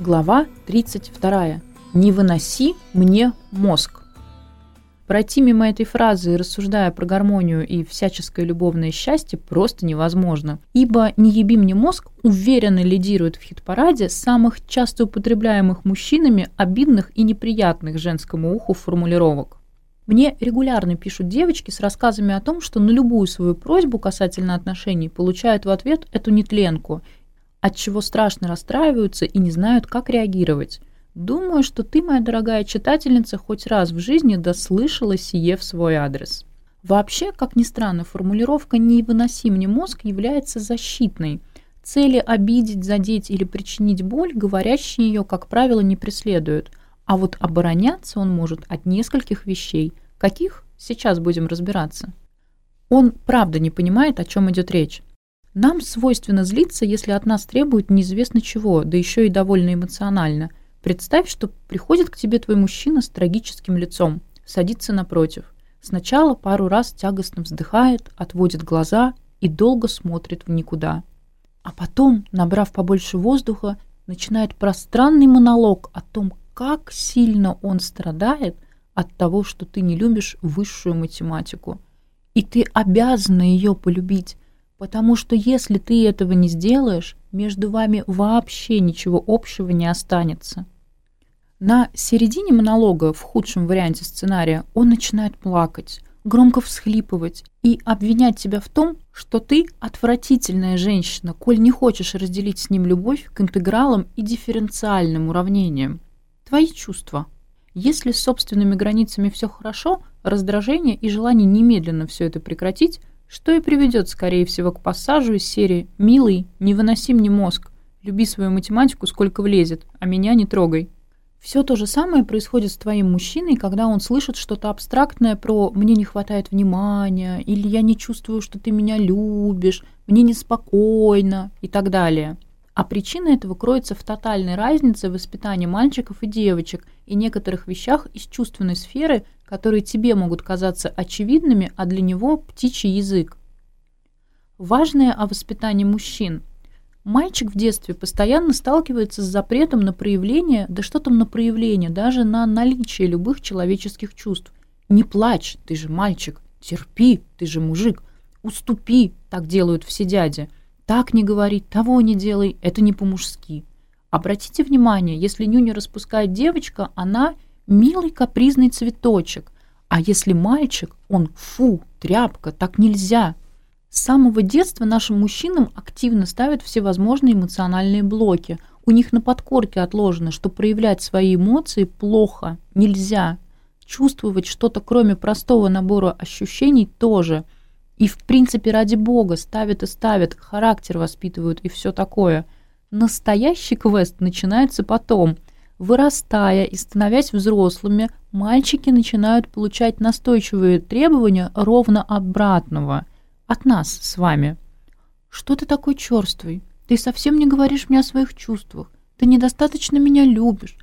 Глава 32. «Не выноси мне мозг». Пройти мимо этой фразы, рассуждая про гармонию и всяческое любовное счастье, просто невозможно. Ибо «Не еби мне мозг» уверенно лидирует в хит-параде самых часто употребляемых мужчинами обидных и неприятных женскому уху формулировок. Мне регулярно пишут девочки с рассказами о том, что на любую свою просьбу касательно отношений получают в ответ эту нетленку от чего страшно расстраиваются и не знают, как реагировать. Думаю, что ты, моя дорогая читательница, хоть раз в жизни дослышала сие в свой адрес. Вообще, как ни странно, формулировка «не выноси мне мозг» является защитной. Цели обидеть, задеть или причинить боль говорящий ее, как правило, не преследуют. А вот обороняться он может от нескольких вещей. Каких? Сейчас будем разбираться. Он правда не понимает, о чем идет речь. Нам свойственно злиться, если от нас требуют неизвестно чего, да еще и довольно эмоционально. Представь, что приходит к тебе твой мужчина с трагическим лицом, садится напротив. Сначала пару раз тягостно вздыхает, отводит глаза и долго смотрит в никуда. А потом, набрав побольше воздуха, начинает пространный монолог о том, как сильно он страдает от того, что ты не любишь высшую математику. И ты обязана ее полюбить, Потому что если ты этого не сделаешь, между вами вообще ничего общего не останется. На середине монолога, в худшем варианте сценария, он начинает плакать, громко всхлипывать и обвинять тебя в том, что ты отвратительная женщина, коль не хочешь разделить с ним любовь к интегралам и дифференциальным уравнениям. Твои чувства. Если с собственными границами все хорошо, раздражение и желание немедленно все это прекратить Что и приведет, скорее всего, к пассажу из серии «Милый, не выноси мне мозг, люби свою математику, сколько влезет, а меня не трогай». Все то же самое происходит с твоим мужчиной, когда он слышит что-то абстрактное про «мне не хватает внимания» или «я не чувствую, что ты меня любишь», «мне неспокойно» и так далее. А причина этого кроется в тотальной разнице в воспитании мальчиков и девочек и некоторых вещах из чувственной сферы которые тебе могут казаться очевидными, а для него птичий язык. Важное о воспитании мужчин. Мальчик в детстве постоянно сталкивается с запретом на проявление, да что там на проявление, даже на наличие любых человеческих чувств. Не плачь, ты же мальчик, терпи, ты же мужик, уступи, так делают все дяди. Так не говори, того не делай, это не по-мужски. Обратите внимание, если нюня распускает девочка, она – милый капризный цветочек. А если мальчик, он фу, тряпка, так нельзя. С самого детства нашим мужчинам активно ставят всевозможные эмоциональные блоки. У них на подкорке отложено, что проявлять свои эмоции плохо, нельзя. Чувствовать что-то кроме простого набора ощущений тоже. И в принципе ради бога ставят и ставят, характер воспитывают и все такое. Настоящий квест начинается потом – Вырастая и становясь взрослыми, мальчики начинают получать настойчивые требования ровно обратного. От нас с вами. «Что ты такой черствый? Ты совсем не говоришь мне о своих чувствах. Ты недостаточно меня любишь.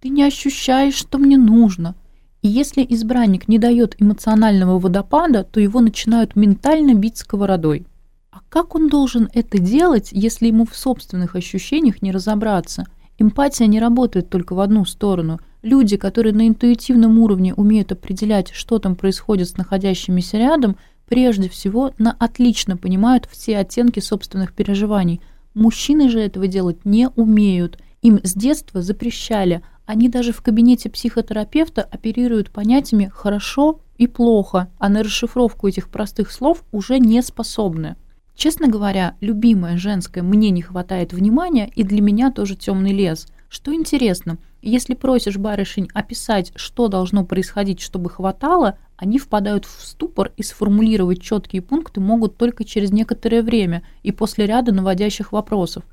Ты не ощущаешь, что мне нужно». И если избранник не дает эмоционального водопада, то его начинают ментально бить сковородой. А как он должен это делать, если ему в собственных ощущениях не разобраться – Эмпатия не работает только в одну сторону. Люди, которые на интуитивном уровне умеют определять, что там происходит с находящимися рядом, прежде всего на отлично понимают все оттенки собственных переживаний. Мужчины же этого делать не умеют. Им с детства запрещали. Они даже в кабинете психотерапевта оперируют понятиями «хорошо» и «плохо», а на расшифровку этих простых слов уже не способны. Честно говоря, любимое женское мне не хватает внимания, и для меня тоже темный лес. Что интересно, если просишь барышень описать, что должно происходить, чтобы хватало, они впадают в ступор и сформулировать четкие пункты могут только через некоторое время и после ряда наводящих вопросов.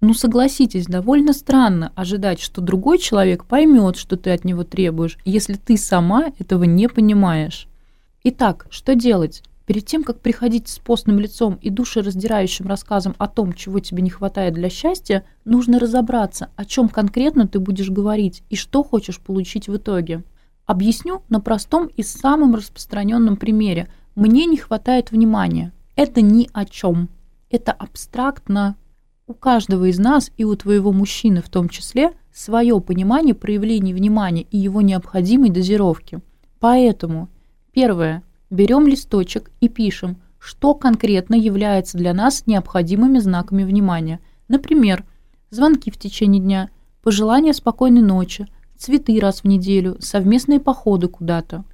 Ну согласитесь, довольно странно ожидать, что другой человек поймет, что ты от него требуешь, если ты сама этого не понимаешь. Итак, что делать? Перед тем, как приходить с постным лицом и душераздирающим рассказом о том, чего тебе не хватает для счастья, нужно разобраться, о чем конкретно ты будешь говорить и что хочешь получить в итоге. Объясню на простом и самом распространенном примере. Мне не хватает внимания. Это ни о чем. Это абстрактно. У каждого из нас и у твоего мужчины в том числе свое понимание проявлений Берем листочек и пишем, что конкретно является для нас необходимыми знаками внимания. Например, звонки в течение дня, пожелания спокойной ночи, цветы раз в неделю, совместные походы куда-то.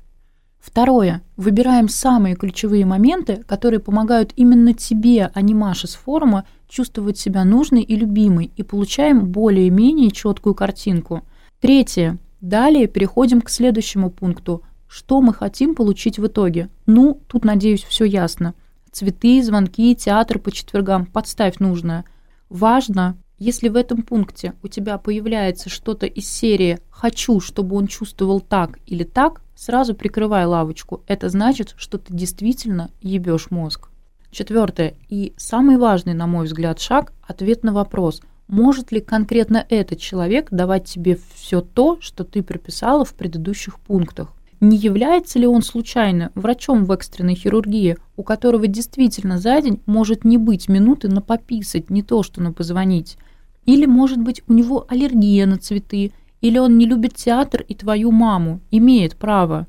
Второе. Выбираем самые ключевые моменты, которые помогают именно тебе, а не Маше с форума, чувствовать себя нужной и любимой, и получаем более-менее четкую картинку. Третье. Далее переходим к следующему пункту – что мы хотим получить в итоге. Ну, тут, надеюсь, все ясно. Цветы, звонки, театр по четвергам. Подставь нужное. Важно, если в этом пункте у тебя появляется что-то из серии «хочу, чтобы он чувствовал так или так», сразу прикрывай лавочку. Это значит, что ты действительно ебешь мозг. Четвертое и самый важный, на мой взгляд, шаг – ответ на вопрос, может ли конкретно этот человек давать тебе все то, что ты прописала в предыдущих пунктах не является ли он случайно врачом в экстренной хирургии, у которого действительно за день может не быть минуты на пописать, не то что на позвонить. Или, может быть, у него аллергия на цветы, или он не любит театр и твою маму, имеет право.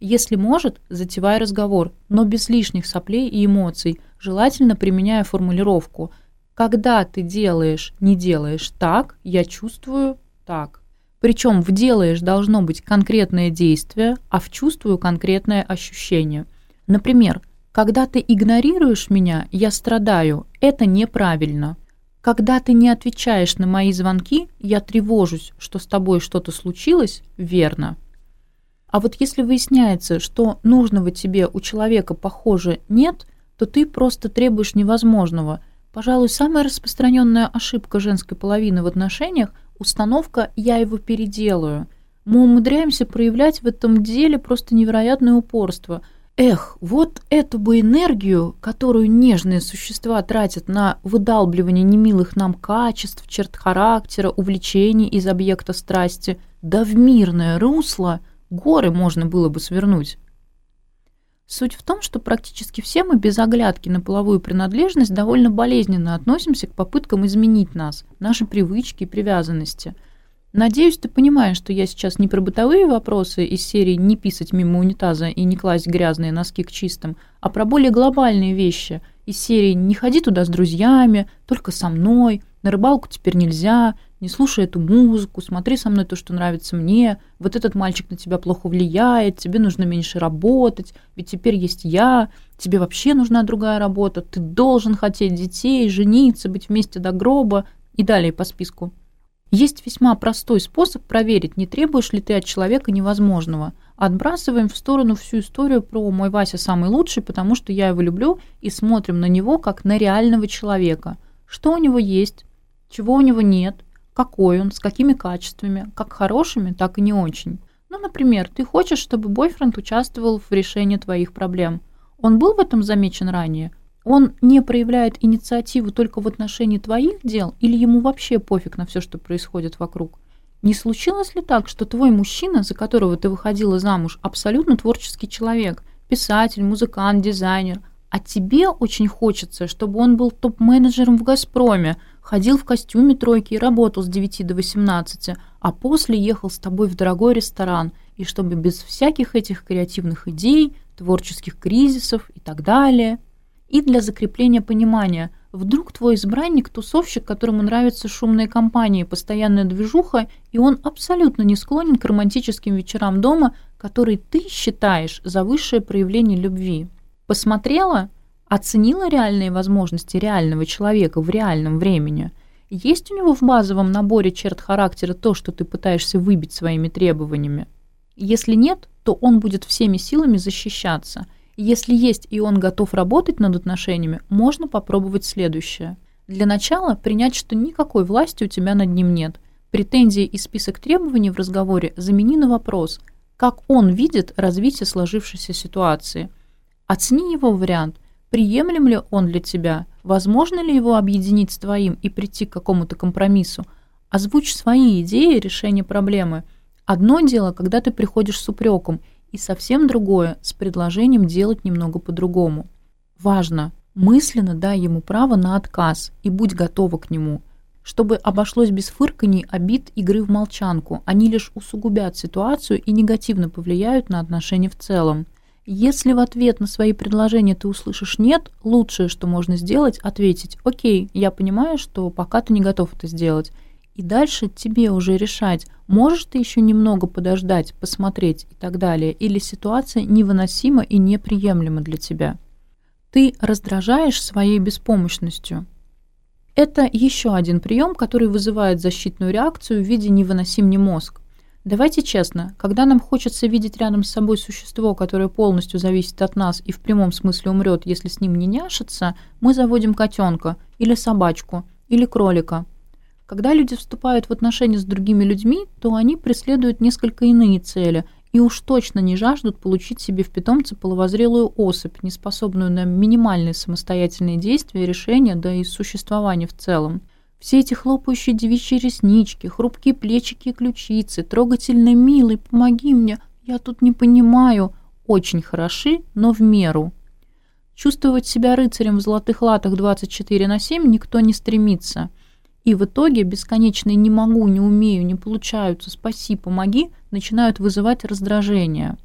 Если может, затевай разговор, но без лишних соплей и эмоций, желательно применяя формулировку «Когда ты делаешь, не делаешь так, я чувствую так». Причем в «делаешь» должно быть конкретное действие, а в «чувствую» конкретное ощущение. Например, «Когда ты игнорируешь меня, я страдаю. Это неправильно». «Когда ты не отвечаешь на мои звонки, я тревожусь, что с тобой что-то случилось. Верно». А вот если выясняется, что нужного тебе у человека, похоже, нет, то ты просто требуешь невозможного. Пожалуй, самая распространенная ошибка женской половины в отношениях – установка «я его переделаю». Мы умудряемся проявлять в этом деле просто невероятное упорство. Эх, вот эту бы энергию, которую нежные существа тратят на выдалбливание немилых нам качеств, черт характера, увлечений из объекта страсти, да в мирное русло горы можно было бы свернуть. Суть в том, что практически все мы без оглядки на половую принадлежность довольно болезненно относимся к попыткам изменить нас, наши привычки и привязанности. Надеюсь, ты понимаешь, что я сейчас не про бытовые вопросы из серии «не писать мимо унитаза» и «не класть грязные носки к чистым», а про более глобальные вещи из серии «не ходи туда с друзьями», «только со мной», «на рыбалку теперь нельзя», не слушай эту музыку, смотри со мной то, что нравится мне, вот этот мальчик на тебя плохо влияет, тебе нужно меньше работать, ведь теперь есть я, тебе вообще нужна другая работа, ты должен хотеть детей, жениться, быть вместе до гроба и далее по списку. Есть весьма простой способ проверить, не требуешь ли ты от человека невозможного. Отбрасываем в сторону всю историю про «мой Вася самый лучший, потому что я его люблю» и смотрим на него как на реального человека. Что у него есть, чего у него нет – какой он, с какими качествами, как хорошими, так и не очень. Ну, например, ты хочешь, чтобы бойфренд участвовал в решении твоих проблем. Он был в этом замечен ранее? Он не проявляет инициативу только в отношении твоих дел или ему вообще пофиг на все, что происходит вокруг? Не случилось ли так, что твой мужчина, за которого ты выходила замуж, абсолютно творческий человек, писатель, музыкант, дизайнер, а тебе очень хочется, чтобы он был топ-менеджером в «Газпроме», ходил в костюме тройки и работал с 9 до 18, а после ехал с тобой в дорогой ресторан, и чтобы без всяких этих креативных идей, творческих кризисов и так далее. И для закрепления понимания, вдруг твой избранник – тусовщик, которому нравятся шумные компании, постоянная движуха, и он абсолютно не склонен к романтическим вечерам дома, которые ты считаешь за высшее проявление любви. Посмотрела – оценила реальные возможности реального человека в реальном времени? Есть у него в базовом наборе черт характера то, что ты пытаешься выбить своими требованиями? Если нет, то он будет всеми силами защищаться. Если есть и он готов работать над отношениями, можно попробовать следующее. Для начала принять, что никакой власти у тебя над ним нет. Претензии и список требований в разговоре замени на вопрос, как он видит развитие сложившейся ситуации. Оцени его вариант – приемлем ли он для тебя, возможно ли его объединить с твоим и прийти к какому-то компромиссу. Озвучь свои идеи решения проблемы. Одно дело, когда ты приходишь с упреком – и совсем другое с предложением делать немного по-другому. Важно, мысленно дай ему право на отказ и будь готова к нему. Чтобы обошлось без фырканий, обид, игры в молчанку. Они лишь усугубят ситуацию и негативно повлияют на отношения в целом. Если в ответ на свои предложения ты услышишь «нет», лучшее, что можно сделать, ответить «Окей, я понимаю, что пока ты не готов это сделать». И дальше тебе уже решать, можешь ты еще немного подождать, посмотреть и так далее, или ситуация невыносима и неприемлема для тебя. Ты раздражаешь своей беспомощностью. Это еще один прием, который вызывает защитную реакцию в виде «невыносим не мозг». Давайте честно, когда нам хочется видеть рядом с собой существо, которое полностью зависит от нас и в прямом смысле умрет, если с ним не няшится, мы заводим котенка, или собачку, или кролика. Когда люди вступают в отношения с другими людьми, то они преследуют несколько иные цели и уж точно не жаждут получить себе в питомце половозрелую особь, неспособную на минимальные самостоятельные действия, решения, да и существование в целом. Все эти хлопающие девичьи реснички, хрупкие плечики и ключицы, трогательно милый, помоги мне, я тут не понимаю, очень хороши, но в меру. Чувствовать себя рыцарем в золотых латах 24 на 7 никто не стремится. И в итоге бесконечные «не могу», «не умею», «не получаются», «спаси», «помоги» начинают вызывать раздражение.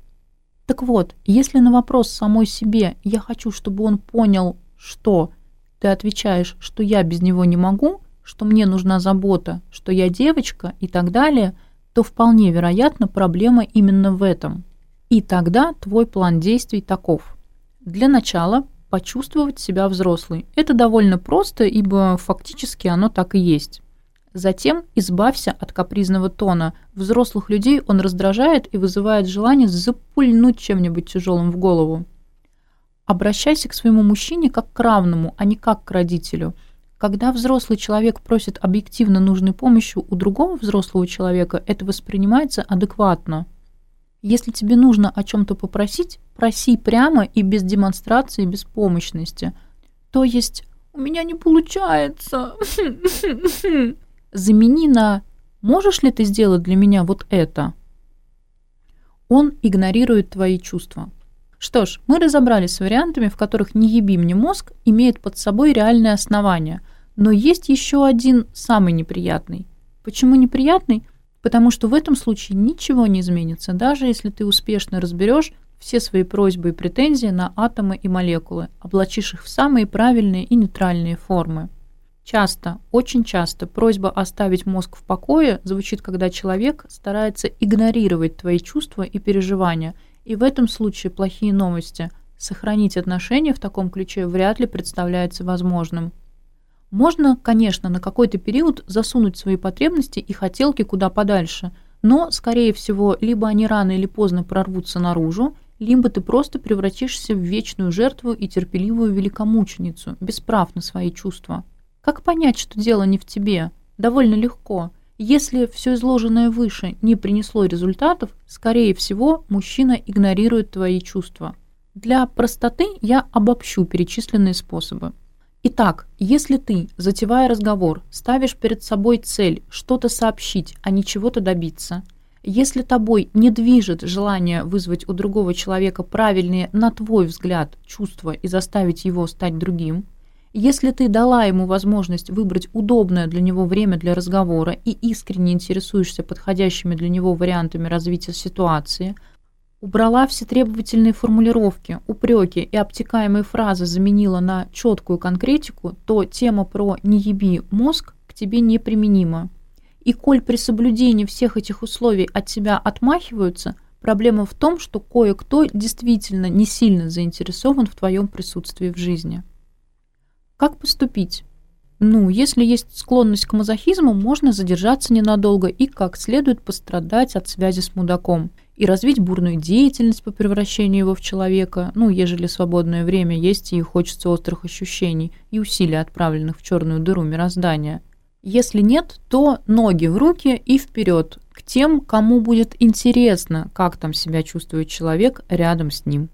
Так вот, если на вопрос самой себе «я хочу, чтобы он понял, что», ты отвечаешь, что «я без него не могу», что мне нужна забота, что я девочка и так далее, то вполне вероятно проблема именно в этом. И тогда твой план действий таков. Для начала почувствовать себя взрослой. Это довольно просто, ибо фактически оно так и есть. Затем избавься от капризного тона. Взрослых людей он раздражает и вызывает желание запульнуть чем-нибудь тяжелым в голову. Обращайся к своему мужчине как к равному, а не как к родителю – когда взрослый человек просит объективно нужной помощи у другого взрослого человека, это воспринимается адекватно. Если тебе нужно о чем-то попросить, проси прямо и без демонстрации беспомощности. То есть «у меня не получается». Замени на «можешь ли ты сделать для меня вот это?» Он игнорирует твои чувства. Что ж, мы разобрались с вариантами, в которых «не еби мне мозг» имеет под собой реальное основание – но есть еще один самый неприятный. Почему неприятный? Потому что в этом случае ничего не изменится, даже если ты успешно разберешь все свои просьбы и претензии на атомы и молекулы, облачишь их в самые правильные и нейтральные формы. Часто, очень часто просьба оставить мозг в покое звучит, когда человек старается игнорировать твои чувства и переживания, и в этом случае плохие новости. Сохранить отношения в таком ключе вряд ли представляется возможным. Можно, конечно, на какой-то период засунуть свои потребности и хотелки куда подальше, но, скорее всего, либо они рано или поздно прорвутся наружу, либо ты просто превратишься в вечную жертву и терпеливую великомученицу, без прав на свои чувства. Как понять, что дело не в тебе? Довольно легко. Если все изложенное выше не принесло результатов, скорее всего, мужчина игнорирует твои чувства. Для простоты я обобщу перечисленные способы. Итак, если ты, затевая разговор, ставишь перед собой цель что-то сообщить, а не чего-то добиться, если тобой не движет желание вызвать у другого человека правильные, на твой взгляд, чувства и заставить его стать другим, если ты дала ему возможность выбрать удобное для него время для разговора и искренне интересуешься подходящими для него вариантами развития ситуации – Убрала все требовательные формулировки, упреки и обтекаемые фразы заменила на четкую конкретику, то тема про «не еби мозг» к тебе неприменима. И коль при соблюдении всех этих условий от тебя отмахиваются, проблема в том, что кое-кто действительно не сильно заинтересован в твоем присутствии в жизни. Как поступить? Ну, если есть склонность к мазохизму, можно задержаться ненадолго и как следует пострадать от связи с мудаком – и развить бурную деятельность по превращению его в человека, ну, ежели свободное время есть и хочется острых ощущений и усилий, отправленных в черную дыру мироздания. Если нет, то ноги в руки и вперед, к тем, кому будет интересно, как там себя чувствует человек рядом с ним.